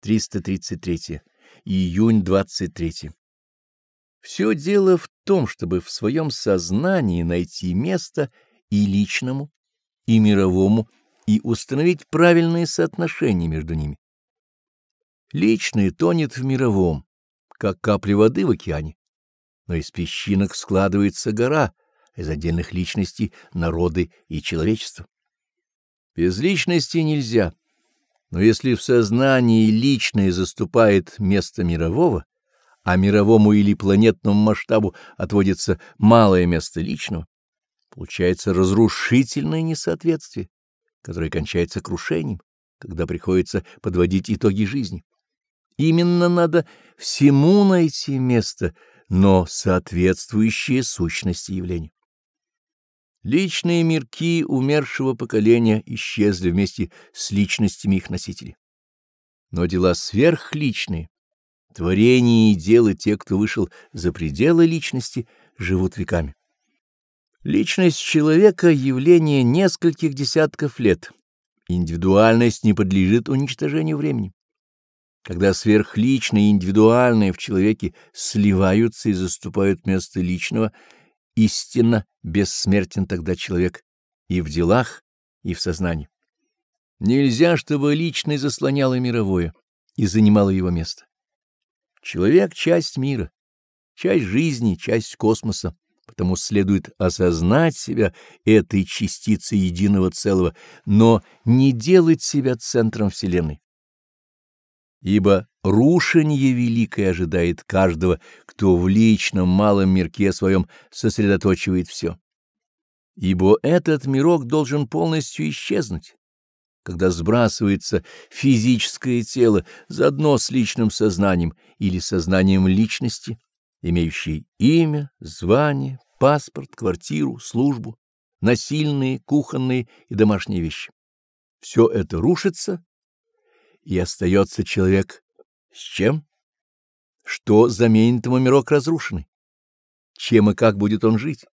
333. Июнь 23. Все дело в том, чтобы в своем сознании найти место и личному, и мировому, и установить правильные соотношения между ними. Личное тонет в мировом, как капли воды в океане, но из песчинок складывается гора, из отдельных личностей — народы и человечество. Без личности нельзя, но если в сознании личное заступает место мирового, а мировому или планетному масштабу отводится малое место личного, получается разрушительное несоответствие, которое кончается крушением, когда приходится подводить итоги жизни. Именно надо всему найти место, но соответствующее сущности явления. Личные мирки умершего поколения исчезли вместе с личностями их носителей. Но дела сверхличные, творения и дела тех, кто вышел за пределы личности, живут веками. Личность человека — явление нескольких десятков лет. Индивидуальность не подлежит уничтожению времени. Когда сверхличное и индивидуальное в человеке сливаются и заступают место личного, истинно бессмертен тогда человек и в делах, и в сознании. Нельзя, чтобы личное заслоняло мировое и занимало его место. Человек — часть мира, часть жизни, часть космоса, потому следует осознать себя этой частицей единого целого, но не делать себя центром Вселенной ибо рушение великое ожидает каждого, кто в личном малом мирке своем сосредоточивает все. Ибо этот мирок должен полностью исчезнуть, когда сбрасывается физическое тело заодно с личным сознанием или сознанием личности, имеющей имя, звание, паспорт, квартиру, службу, насильные, кухонные и домашние вещи. Все это рушится и остается человек с чем? Что заменит ему мирок разрушенный? Чем и как будет он жить?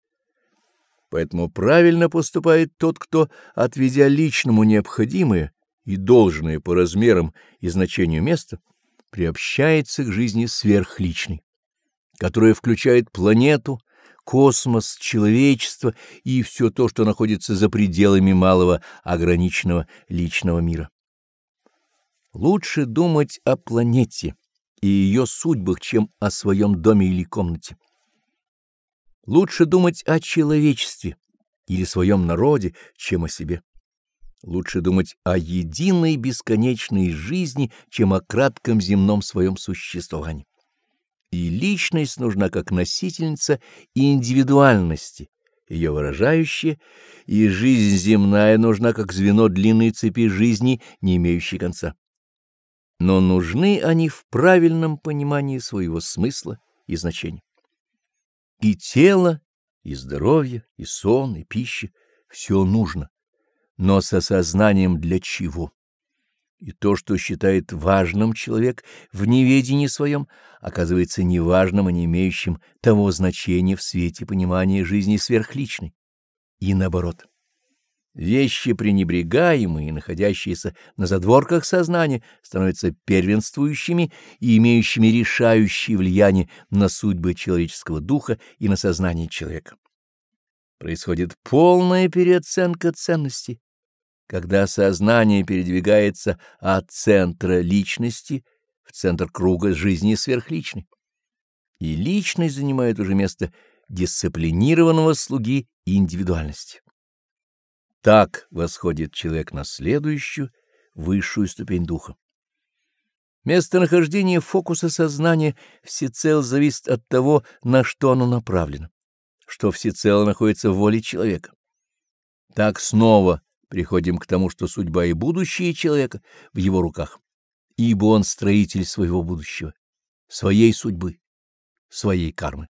Поэтому правильно поступает тот, кто, отведя личному необходимое и должное по размерам и значению места, приобщается к жизни сверхличной, которая включает планету, космос, человечество и все то, что находится за пределами малого ограниченного личного мира. Лучше думать о планете и ее судьбах, чем о своем доме или комнате. Лучше думать о человечестве или своем народе, чем о себе. Лучше думать о единой бесконечной жизни, чем о кратком земном своем существовании. И личность нужна как носительница индивидуальности, ее выражающая, и жизнь земная нужна как звено длинной цепи жизни, не имеющей конца но нужны они в правильном понимании своего смысла и значения. И тело, и здоровье, и сон, и пища — все нужно, но с осознанием для чего. И то, что считает важным человек в неведении своем, оказывается неважным и не имеющим того значения в свете понимания жизни сверхличной. И наоборот. Вещи, пренебрегаемые, находящиеся на задворках сознания, становятся первенствующими и имеющими решающее влияние на судьбы человеческого духа и на сознание человека. Происходит полная переоценка ценностей, когда сознание передвигается от центра личности в центр круга жизни сверхличной. И личность занимает уже место дисциплинированного слуги индивидуальности. Так восходит человек на следующую, высшую ступень духа. Местонахождение фокуса сознания всецело зависит от того, на что оно направлено, что всецело находится в воле человека. Так снова приходим к тому, что судьба и будущее человека в его руках, ибо он строитель своего будущего, своей судьбы, своей кармы.